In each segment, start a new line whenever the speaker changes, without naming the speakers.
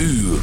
uur.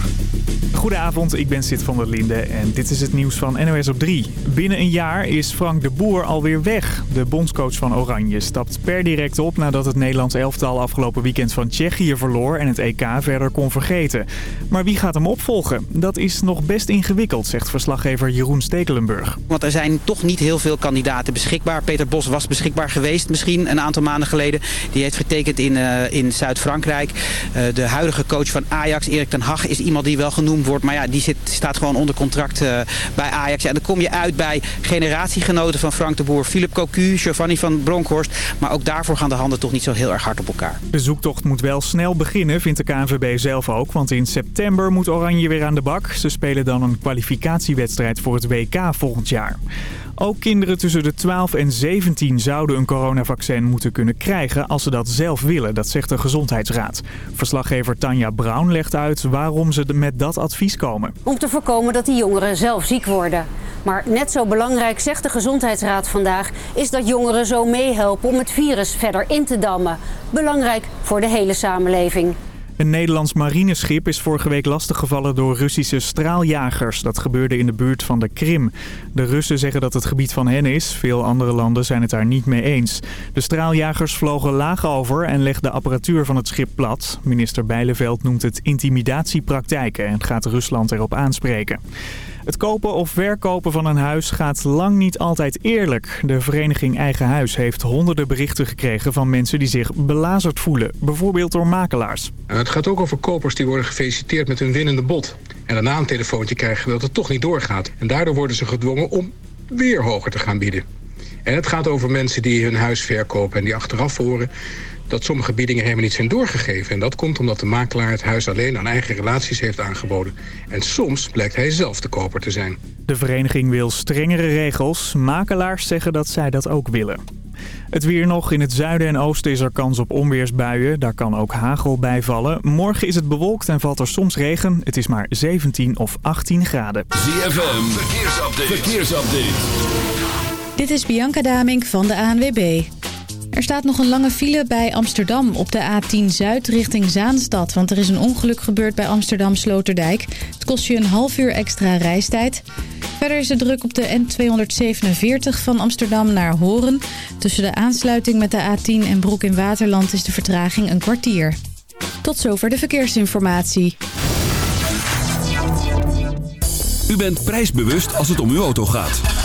Goedenavond, ik ben Sid van der Linde en dit is het nieuws van NOS op 3. Binnen een jaar is Frank de Boer alweer weg. De bondscoach van Oranje stapt per direct op nadat het Nederlands elftal afgelopen weekend van Tsjechië verloor en het EK verder kon vergeten. Maar wie gaat hem opvolgen? Dat is nog best ingewikkeld, zegt verslaggever Jeroen Stekelenburg.
Want er zijn toch niet heel veel kandidaten beschikbaar. Peter Bos was beschikbaar geweest misschien een aantal maanden geleden. Die heeft getekend in, uh, in Zuid-Frankrijk. Uh, de huidige coach van Ajax, Erik ten Hag, is iemand die wel genoemd wordt. Maar ja, die zit, staat gewoon onder contract uh, bij Ajax. En dan kom je uit bij generatiegenoten van Frank de Boer. Philip Cocu, Giovanni van Bronckhorst. Maar ook daarvoor gaan de handen toch niet zo heel erg hard op elkaar.
De zoektocht moet wel snel beginnen, vindt de KNVB zelf ook. Want in september moet Oranje weer aan de bak. Ze spelen dan een kwalificatiewedstrijd voor het WK volgend jaar. Ook kinderen tussen de 12 en 17 zouden een coronavaccin moeten kunnen krijgen als ze dat zelf willen, dat zegt de Gezondheidsraad. Verslaggever Tanja Brown legt uit waarom ze met dat advies komen.
Om te voorkomen dat die jongeren zelf ziek worden. Maar net zo belangrijk, zegt de Gezondheidsraad vandaag, is dat jongeren zo meehelpen om het virus verder in te dammen. Belangrijk voor de hele samenleving.
Een Nederlands marineschip is vorige week lastiggevallen door Russische straaljagers. Dat gebeurde in de buurt van de Krim. De Russen zeggen dat het gebied van hen is. Veel andere landen zijn het daar niet mee eens. De straaljagers vlogen laag over en legden de apparatuur van het schip plat. Minister Bijleveld noemt het intimidatiepraktijken en gaat Rusland erop aanspreken. Het kopen of verkopen van een huis gaat lang niet altijd eerlijk. De vereniging Eigen Huis heeft honderden berichten gekregen van mensen die zich belazerd voelen. Bijvoorbeeld door makelaars.
Het gaat ook over kopers die worden gefeliciteerd met hun winnende bod. En daarna een telefoontje krijgen dat het toch niet doorgaat. En daardoor worden ze gedwongen om weer hoger te gaan bieden. En het gaat over mensen die hun huis verkopen en die achteraf horen dat sommige biedingen helemaal niet zijn doorgegeven. En dat komt omdat de makelaar het huis alleen aan eigen relaties heeft aangeboden. En soms blijkt hij zelf de koper te zijn.
De vereniging wil strengere regels. Makelaars zeggen dat zij dat ook willen. Het weer nog. In het zuiden en oosten is er kans op onweersbuien. Daar kan ook hagel bij vallen. Morgen is het bewolkt en valt er soms regen. Het is maar 17 of 18 graden.
ZFM, verkeersupdate. verkeersupdate.
Dit is Bianca Damink van de ANWB. Er staat nog een lange file bij Amsterdam op de A10 Zuid richting Zaanstad. Want er is een ongeluk gebeurd bij Amsterdam Sloterdijk. Het kost je een half uur extra reistijd. Verder is het druk op de N247 van Amsterdam naar Horen. Tussen de aansluiting met de A10 en Broek in Waterland is de vertraging een kwartier. Tot zover de verkeersinformatie.
U bent prijsbewust als het om uw auto gaat.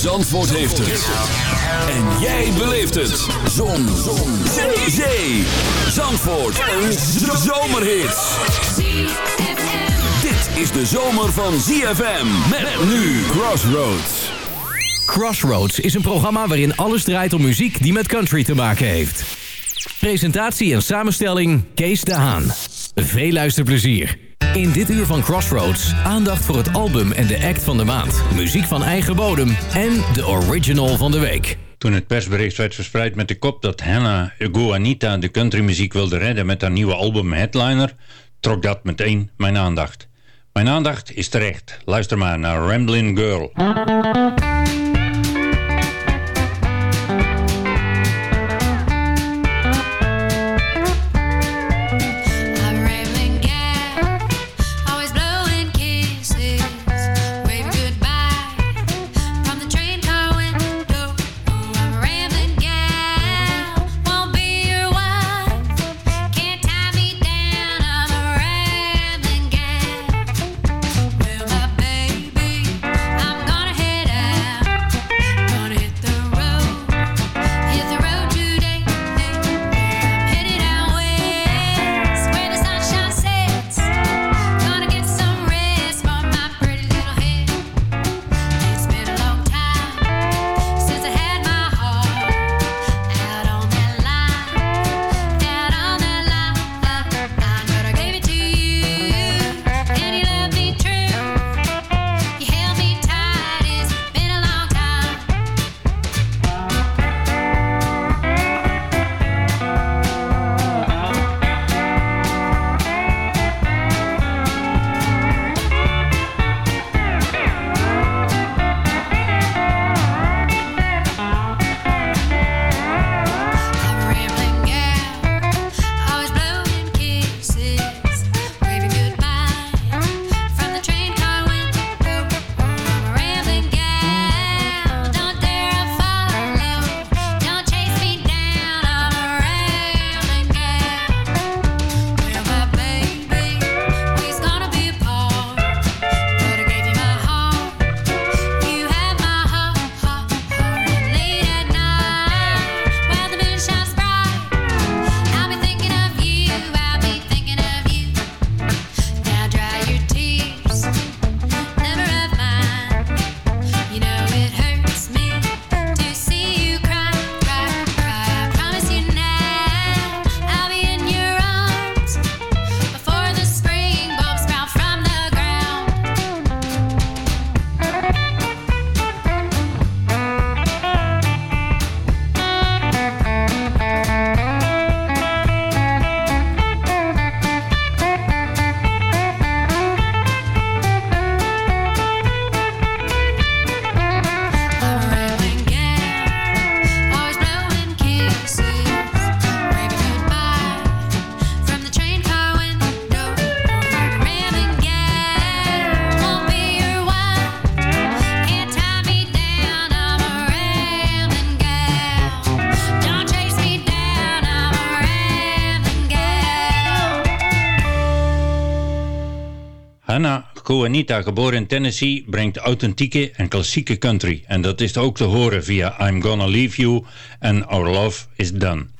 Zandvoort heeft het. En jij beleeft het. Zon. Zon. Zee. Zee. Zandvoort. Een zomerhit. Dit is de zomer van ZFM. Met nu Crossroads.
Crossroads is een programma waarin alles draait om muziek die met country te maken heeft. Presentatie en samenstelling Kees de Haan. Veel luisterplezier. In dit uur van Crossroads aandacht voor het album en de act van de maand. Muziek van eigen bodem en de original van de week.
Toen het persbericht werd verspreid met de kop dat Hannah Guanita de countrymuziek wilde redden met haar nieuwe album Headliner, trok dat meteen mijn aandacht. Mijn aandacht is terecht. Luister maar naar Ramblin' Girl.
Juanita, geboren in Tennessee, brengt authentieke en klassieke country. En dat is ook te horen via I'm Gonna Leave You en Our Love Is Done.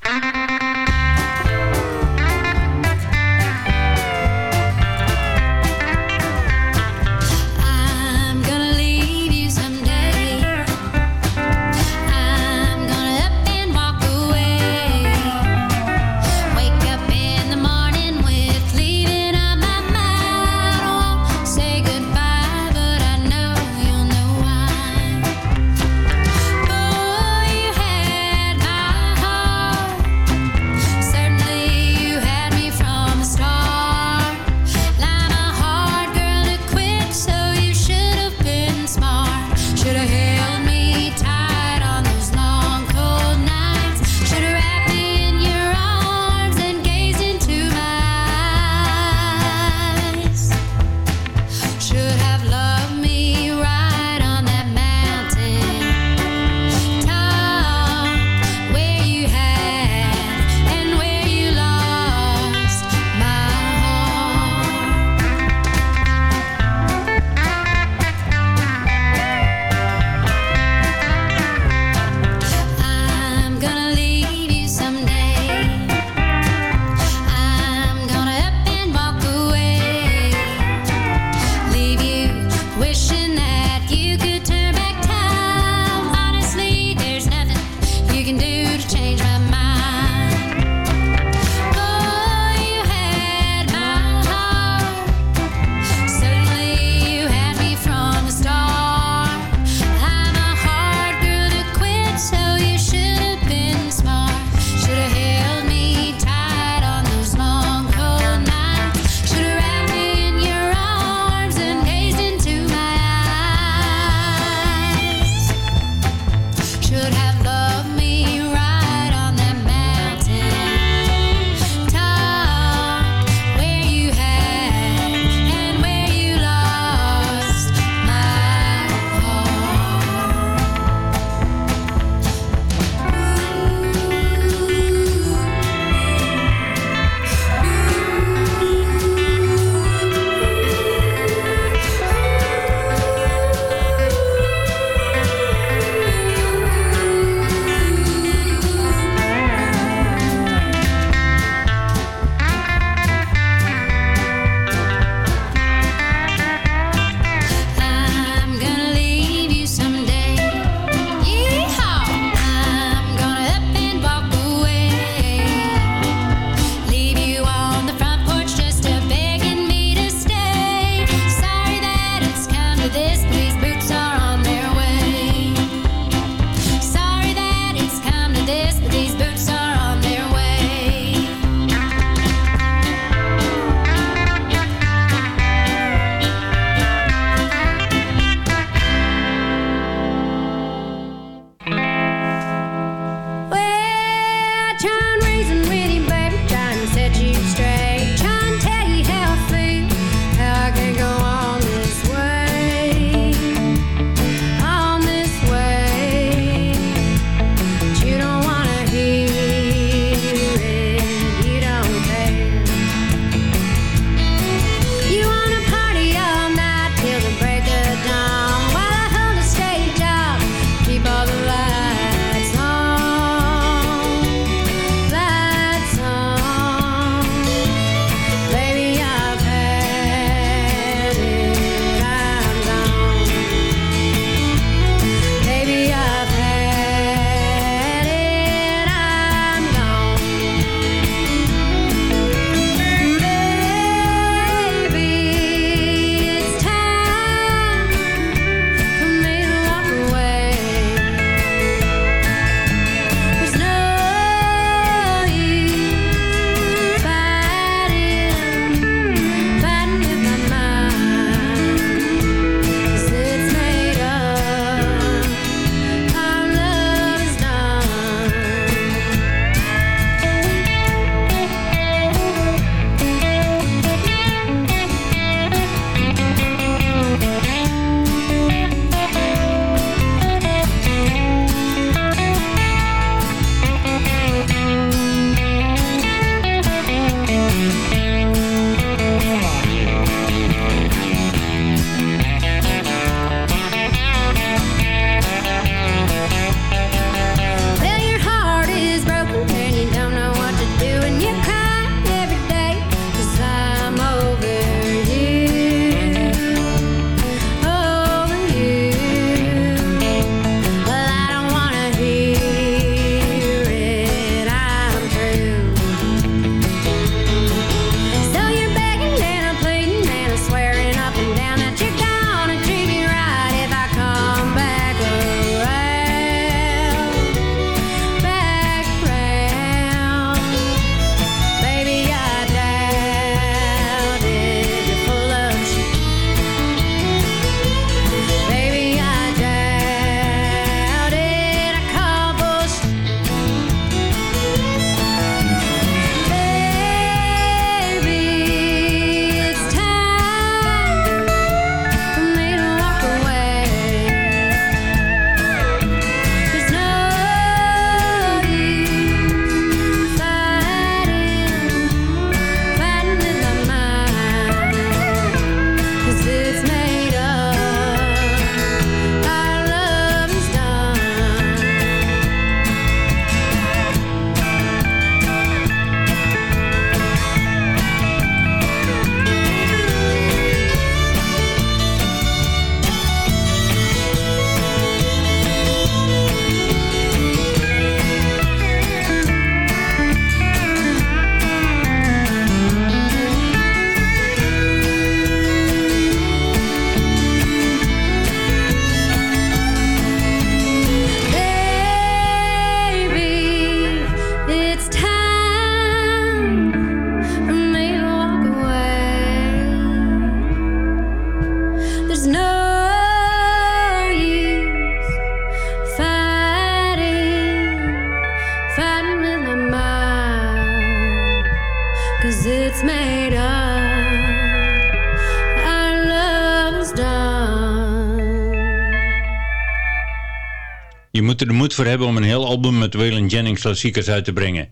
Voor hebben om een heel album met Waylon Jennings klassiekers uit te brengen.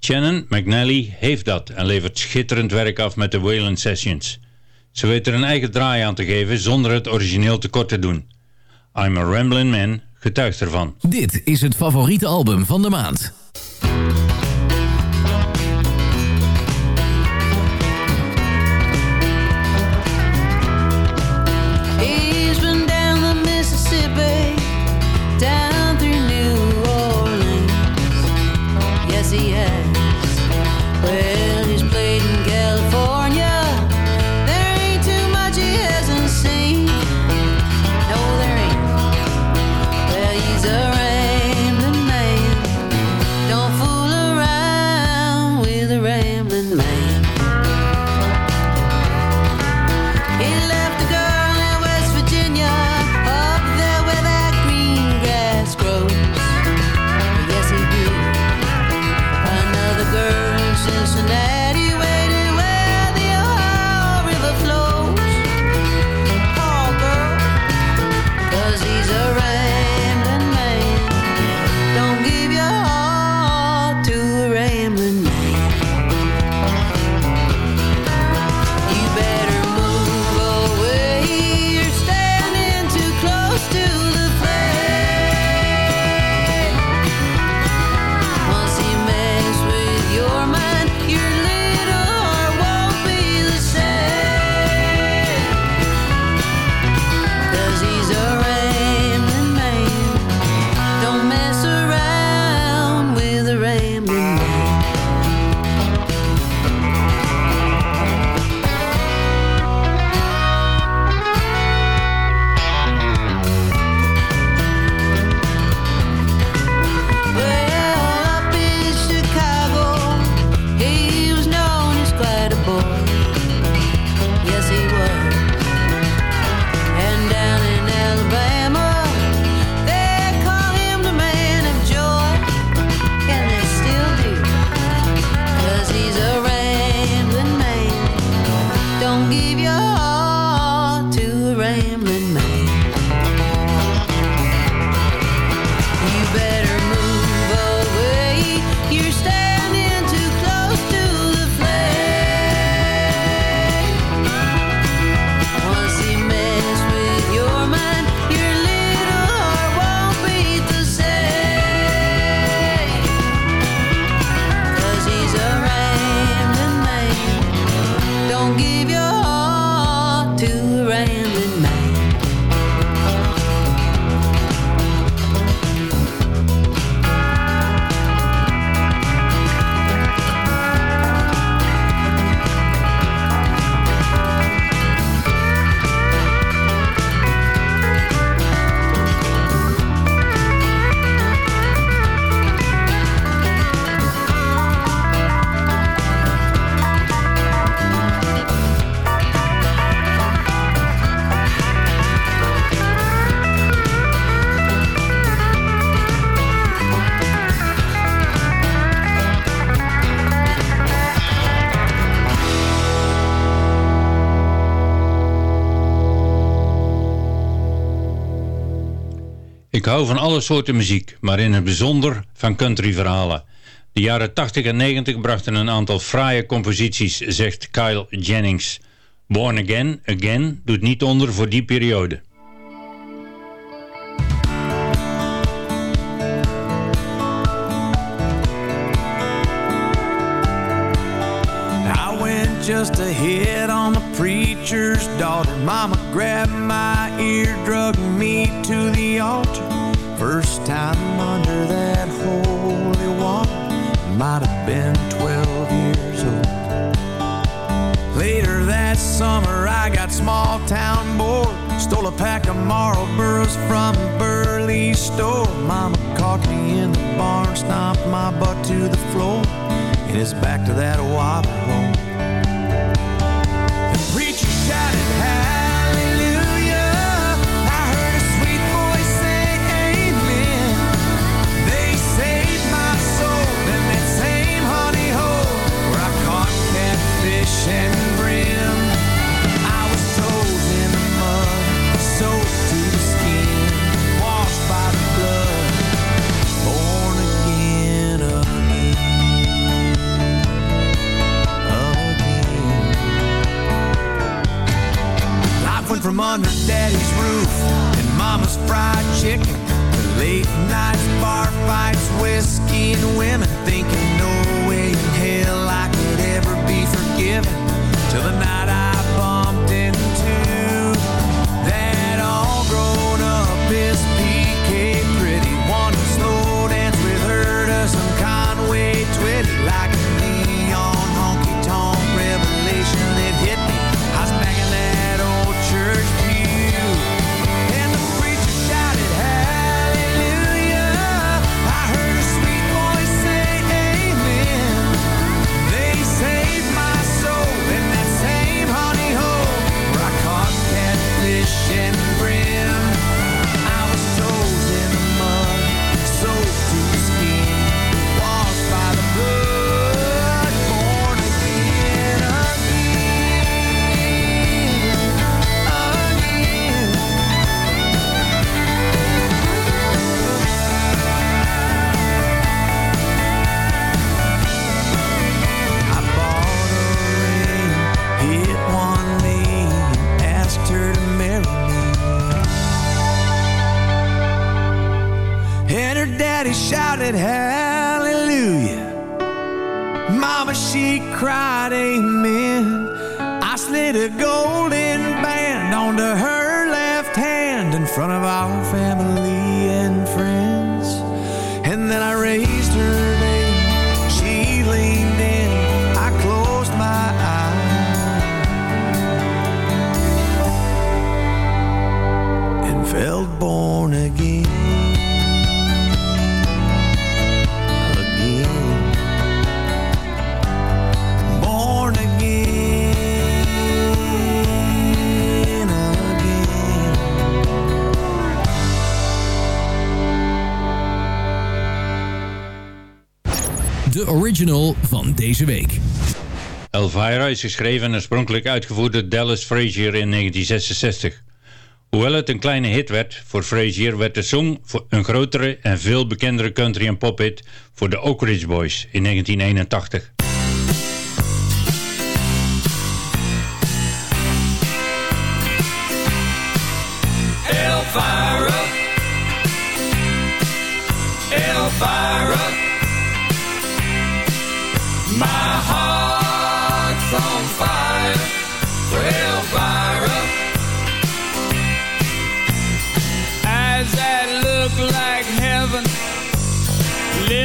Shannon McNally heeft dat en levert schitterend werk af met de Waylon Sessions. Ze weet er een eigen draai aan te geven zonder het origineel tekort te doen. I'm a Ramblin' Man getuigt ervan.
Dit is het favoriete album van de maand.
Van alle soorten muziek, maar in het bijzonder van countryverhalen. De jaren 80 en 90 brachten een aantal fraaie composities, zegt Kyle Jennings. Born Again, Again doet niet onder voor die periode.
just a hit on the preacher's daughter. Mama grabbed my ear, drug me to the altar. First time under that holy water, might have been 12 years old. Later that summer, I got small town bored. Stole a pack of Marlboros from Burley's store. Mama caught me in the barn, stomped my butt to the floor. And it's back to that water under daddy's roof and mama's fried chicken. The late nights, bar fights, whiskey and women. Thinking no way in hell I could ever be forgiven. Till the night I hallelujah. Mama, she cried amen. I slid a golden
original van deze week.
Elvira is geschreven en oorspronkelijk uitgevoerd door Dallas Frazier in 1966. Hoewel het een kleine hit werd voor Frazier, werd de song voor een grotere en veel bekendere country- en pophit voor de Oak Ridge Boys in 1981.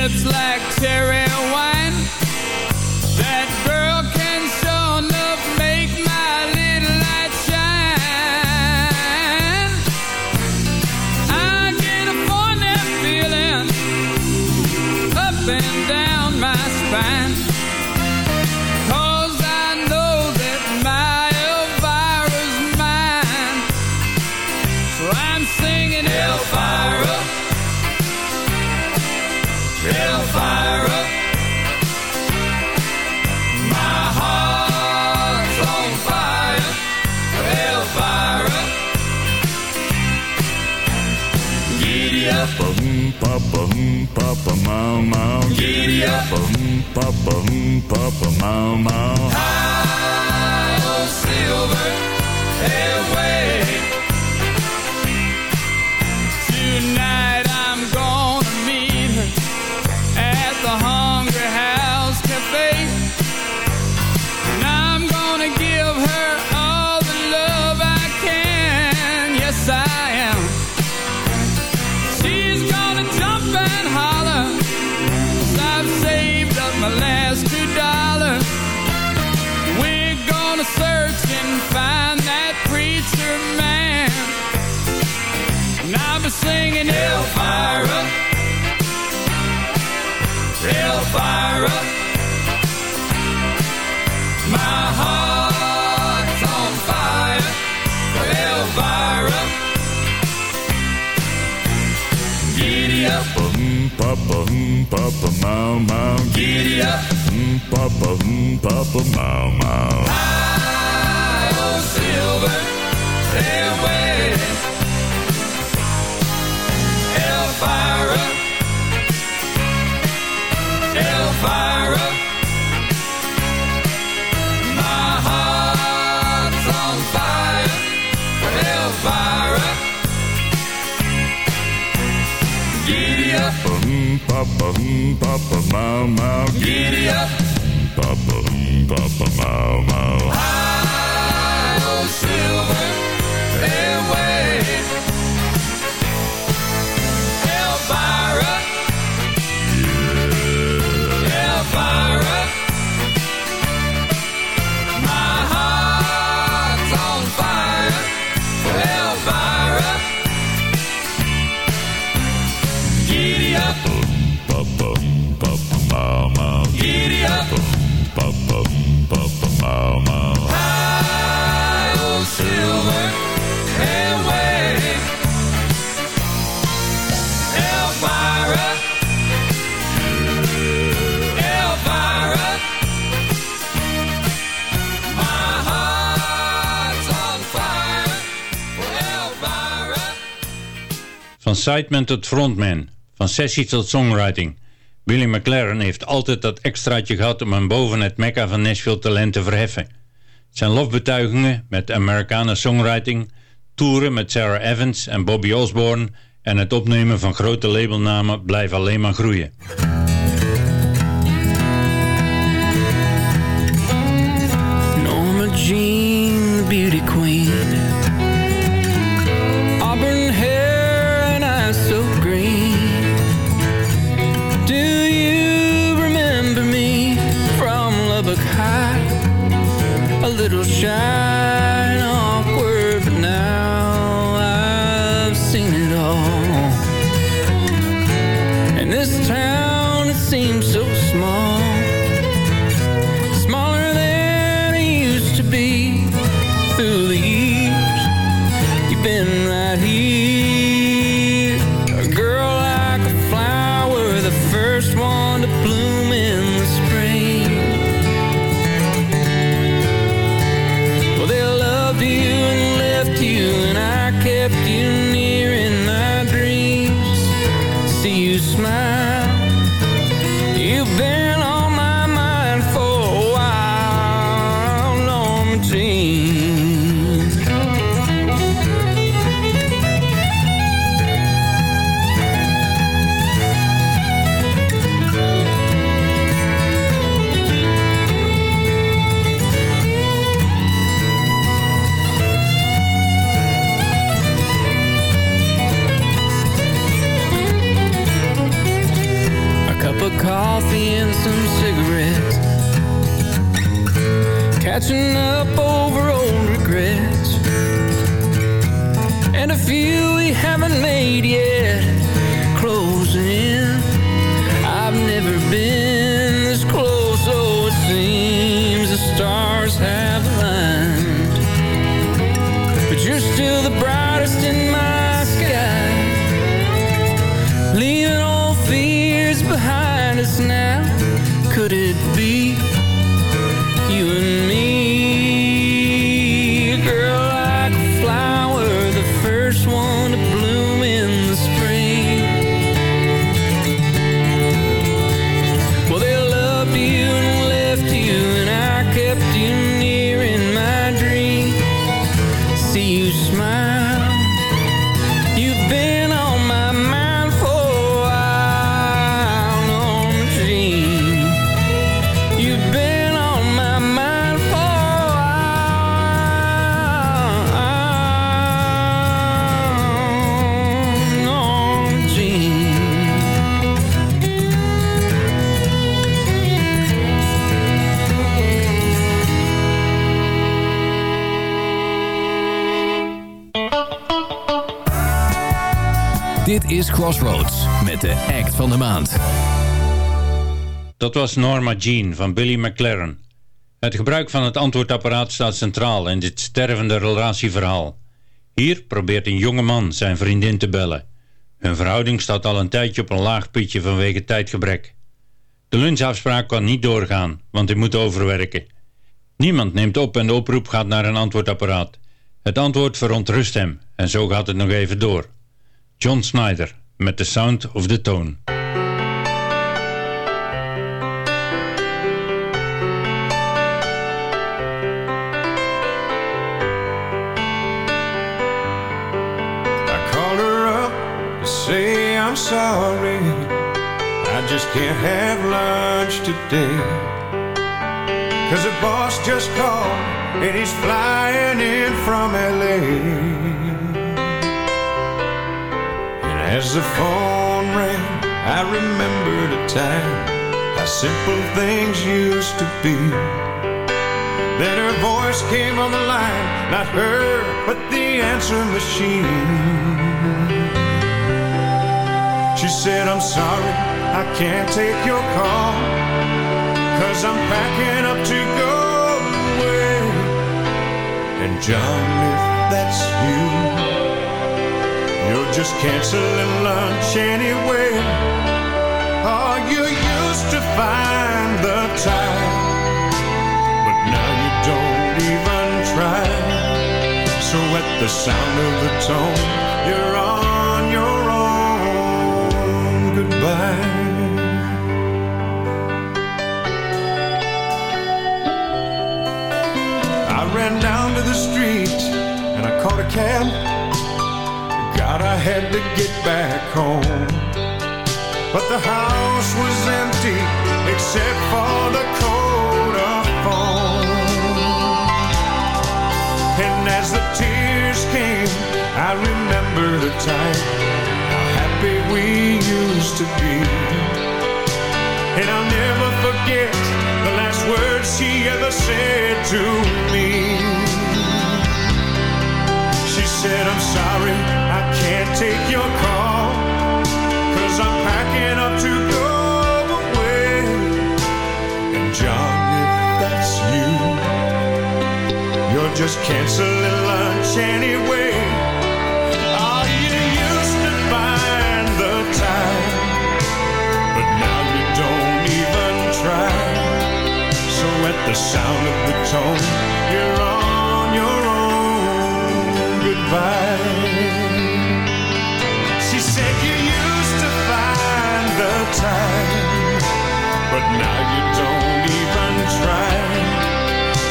Lips like cherry wine. That girl can sure enough make my little light shine. I get a funny feeling up and down my spine.
Papa, papa, mama.
High on silver airway. Elvira. My heart's on fire for Elvira. Giddy up.
Papa, papa, mama,
Giddy up.
papa, papa, mama.
High on silver airway.
Papa, mm, Papa, Mama.
Giddy up.
Papa, mm, Papa,
Mama. Sideman tot frontman, van sessie tot songwriting. Billy McLaren heeft altijd dat extraatje gehad om hem boven het mekka van Nashville talent te verheffen. Zijn lofbetuigingen met Americana songwriting, toeren met Sarah Evans en Bobby Osborne en het opnemen van grote labelnamen blijven alleen maar groeien.
Met de act van de maand.
Dat was Norma Jean van Billy McLaren. Het gebruik van het antwoordapparaat staat centraal in dit stervende relatieverhaal. Hier probeert een jonge man zijn vriendin te bellen. Hun verhouding staat al een tijdje op een laag pitje vanwege tijdgebrek. De lunchafspraak kan niet doorgaan, want hij moet overwerken. Niemand neemt op en de oproep gaat naar een antwoordapparaat. Het antwoord verontrust hem en zo gaat het nog even door. John Snyder met The Sound of the Tone.
I called her up to say I'm sorry. I just can't have lunch today. Cause the boss just called and he's flying in from LA. As the phone rang, I remembered a time how simple things used to be. Then her voice came on the line, not her, but the answer machine. She said, I'm sorry, I can't take your call, cause I'm packing up to go away. And John, if that's you, you're just canceling lunch anyway. Oh, you used to find the time, but now you don't even try. So at the sound of the tone, you're on your own. Goodbye. I ran down to the street and I caught a cab. I had to get back home. But the house was empty except for the coat of phone. And as the tears came, I remember the time how happy we used to be. And I'll never forget the last words she ever said to me. She said, I'm sorry, can't take your call. Cause I'm packing up to go away. And John, if that's you, you're just canceling lunch anyway. Oh, you used to find the time, but now you don't even try. So at the sound of the tone, you're on your own. Goodbye. Time, but now you don't even try.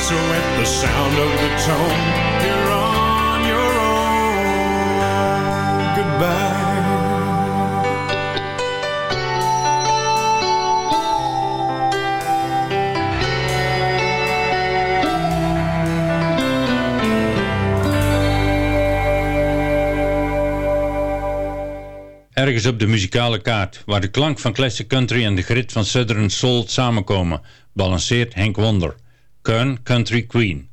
So at the sound of the tone, you're on your own. Goodbye.
Ergens op de muzikale kaart, waar de klank van classic country en de grit van southern soul samenkomen, balanceert Henk Wonder. Kern Country Queen.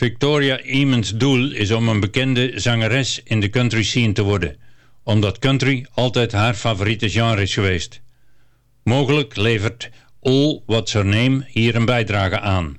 Victoria Emens doel is om een bekende zangeres in de country scene te worden, omdat country altijd haar favoriete genre is geweest. Mogelijk levert All What's Her Name hier een bijdrage aan.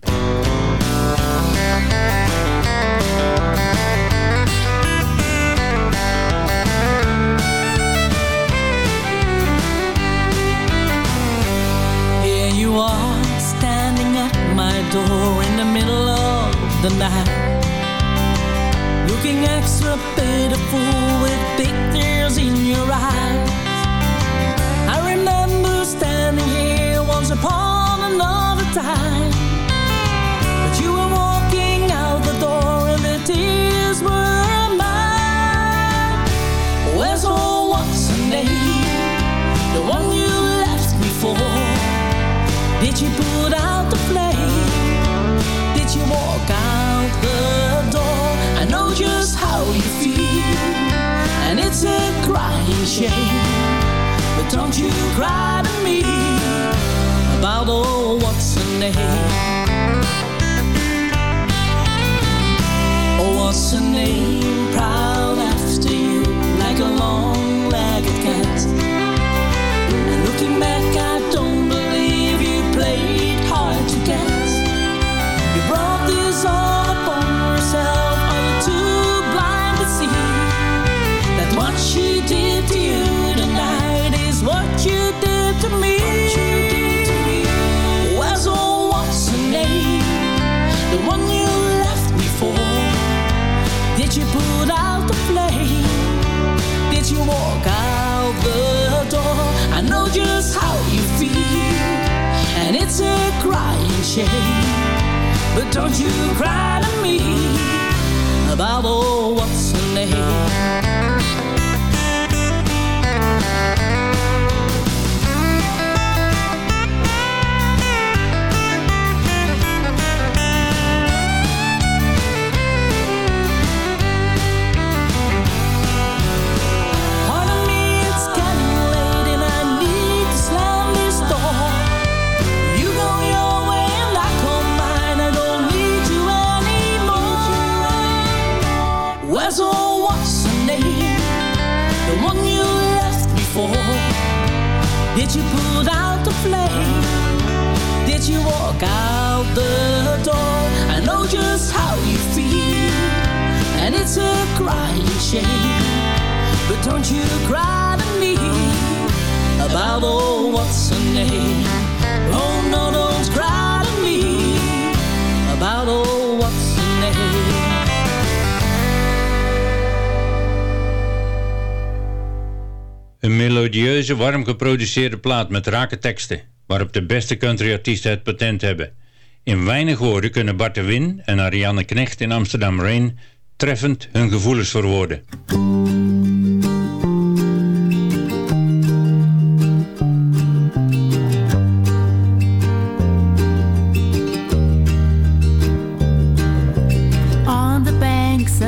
Shame. But don't you cry to me about oh what's her name? Oh, what's her name? Proud But don't you cry to me about oh what's her name? You walk out the door? I know just how you feel, and it's a crying shame. But don't you cry to me about oh what's her name? Oh no, don't cry to me about oh what's her name?
Een melodieuze, warm geproduceerde plaat met rake teksten, waarop de beste countryartiesten het patent hebben. In weinig woorden kunnen Bart de Win en Ariane Knecht in Amsterdam Rain treffend hun gevoelens verwoorden.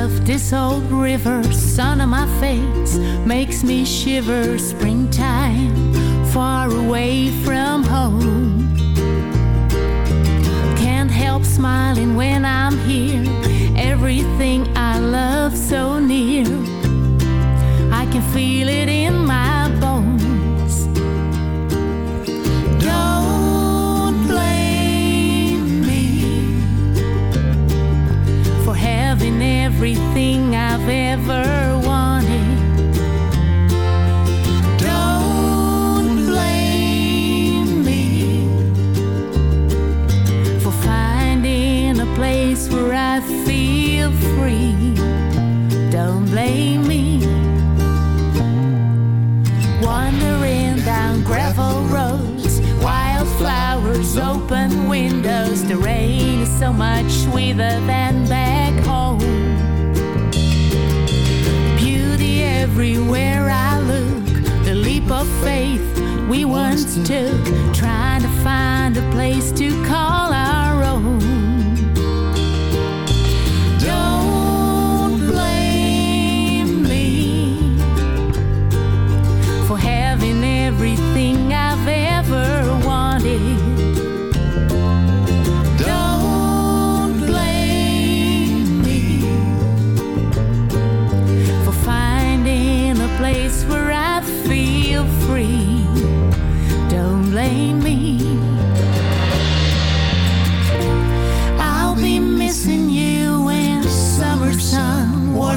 Of this old river, sun on my face makes me shiver. Springtime, far away from home. Can't help smiling when I'm here. Everything I love so near. I can feel it in my bones. Don't blame me
for having everything I've ever. open windows. The rain is so much sweeter than back home. Beauty everywhere I look. The leap of faith we once took, trying to find a place to call.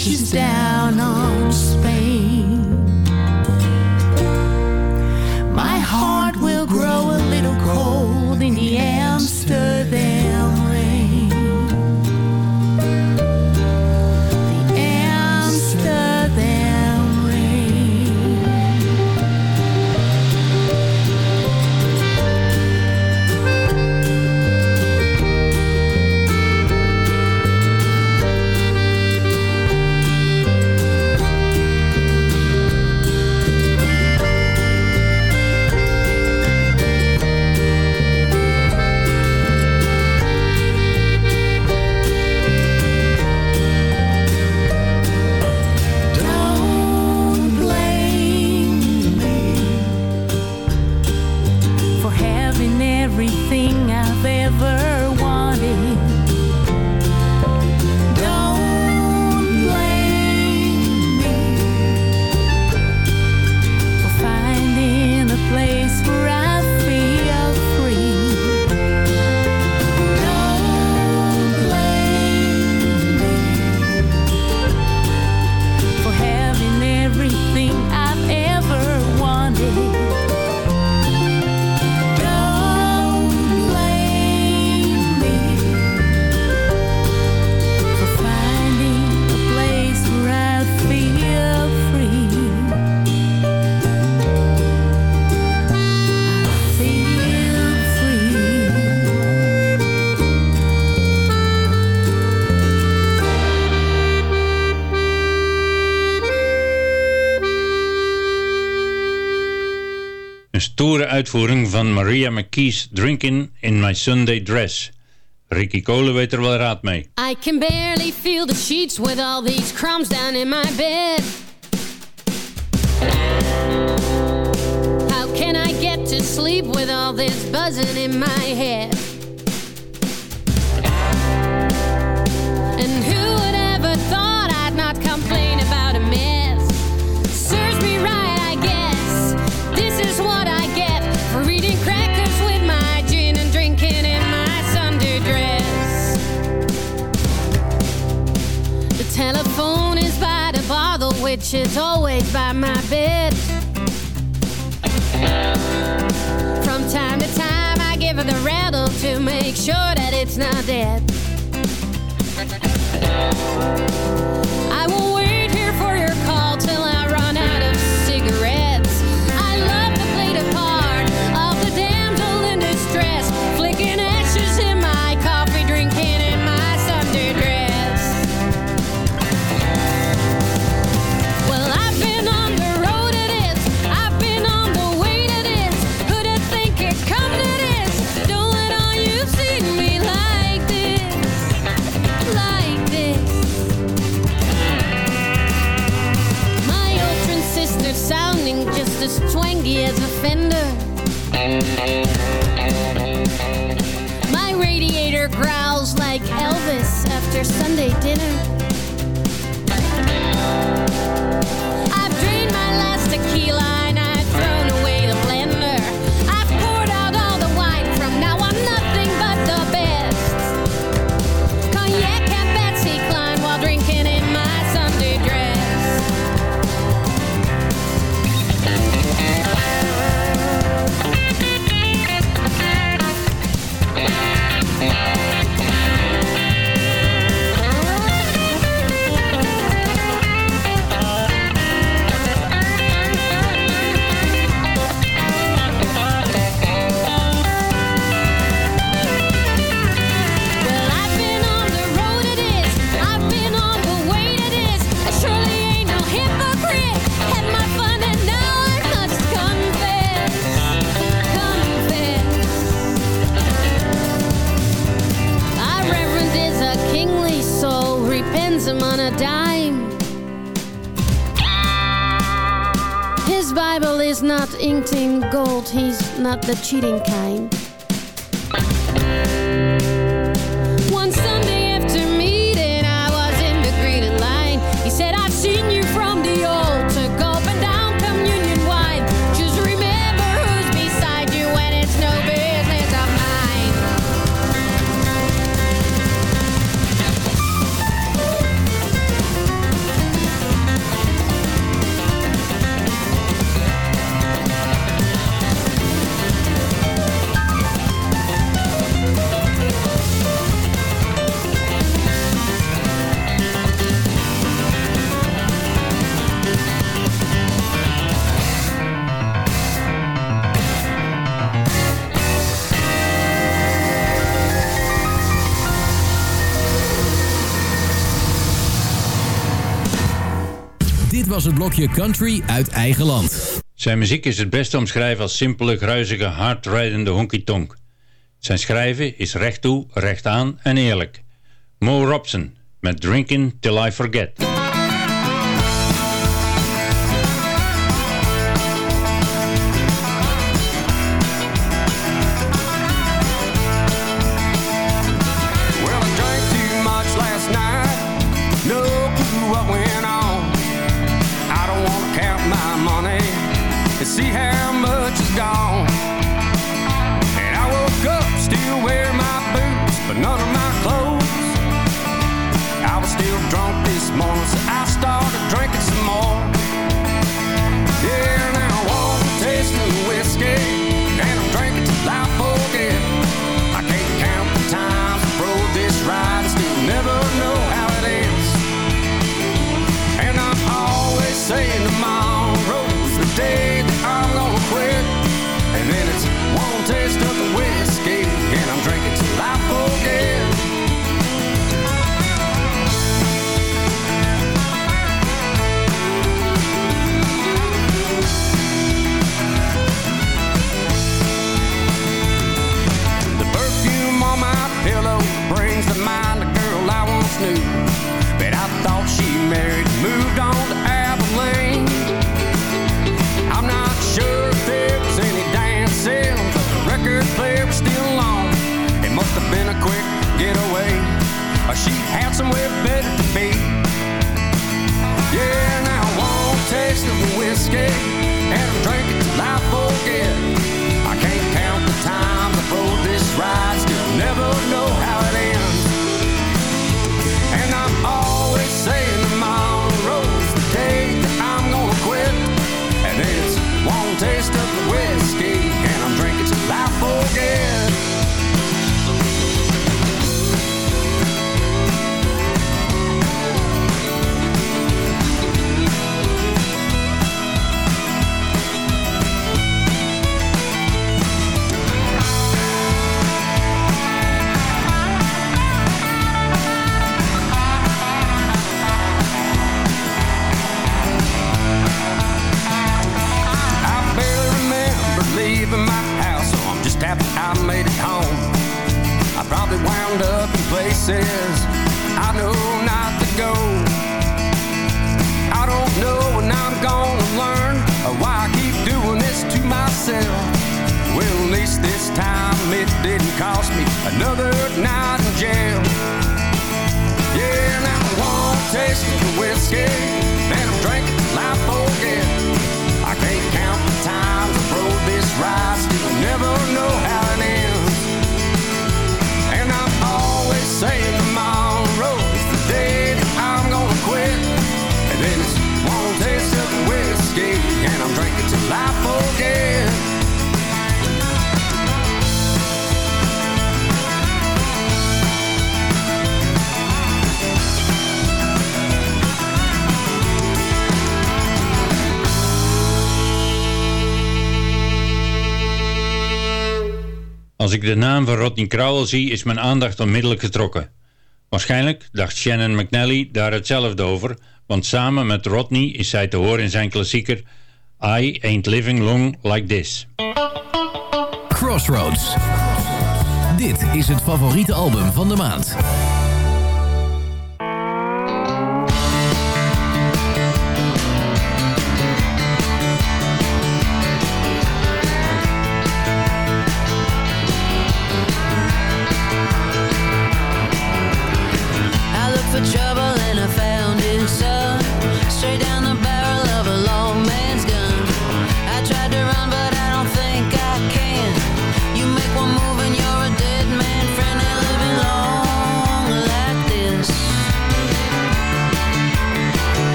she's down on Spain.
Een stoere uitvoering van Maria McKee's Drinking in My Sunday Dress. Ricky Cole weet er wel raad mee.
I can barely feel the sheets with all these crumbs down in my bed. How can I get to sleep with all this buzzing in my head? which is always by my bed. From time to time, I give her the rattle to make sure that it's not dead. I won't. fender. My radiator growls like Elvis after Sunday dinner. the cheating kind.
blokje country uit eigen land.
Zijn muziek is het beste omschrijven als simpele, gruizige, hardrijdende honky-tonk. Zijn schrijven is recht toe, recht aan en eerlijk. Mo Robson met Drinking Till I Forget.
somewhere
ik de naam van Rodney Crowell zie, is mijn aandacht onmiddellijk getrokken. Waarschijnlijk dacht Shannon McNally daar hetzelfde over, want samen met Rodney is zij te horen in zijn klassieker I Ain't Living Long Like This.
Crossroads. Dit is het favoriete album van de maand.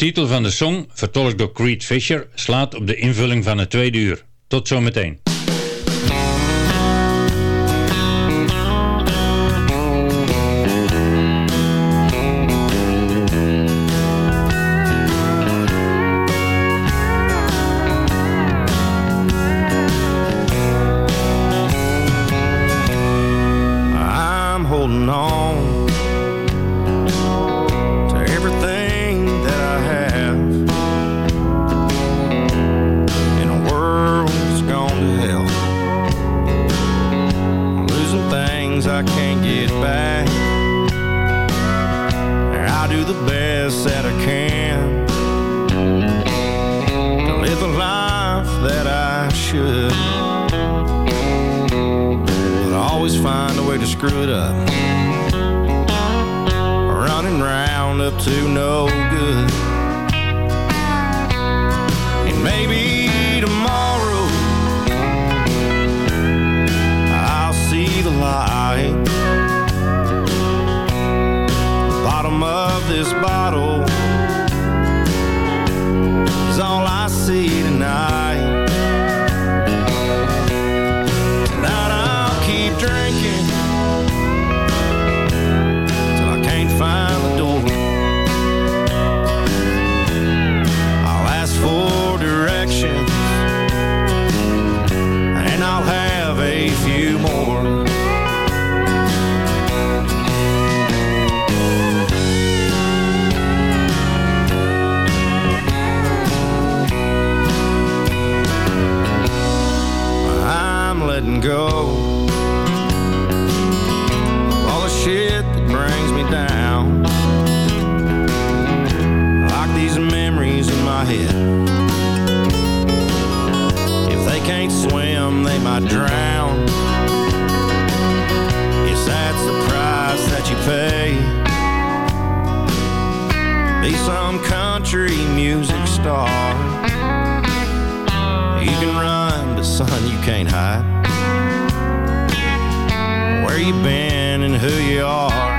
titel van de song, vertolkt door Creed Fisher, slaat op de invulling van het tweede uur. Tot zometeen. good. can't swim, they might drown. Yes, that's the price that you pay. Be some country music star. You can run, but son, you can't hide. Where you been and who you are.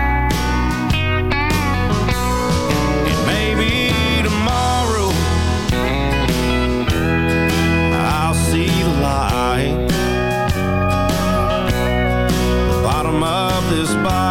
this
by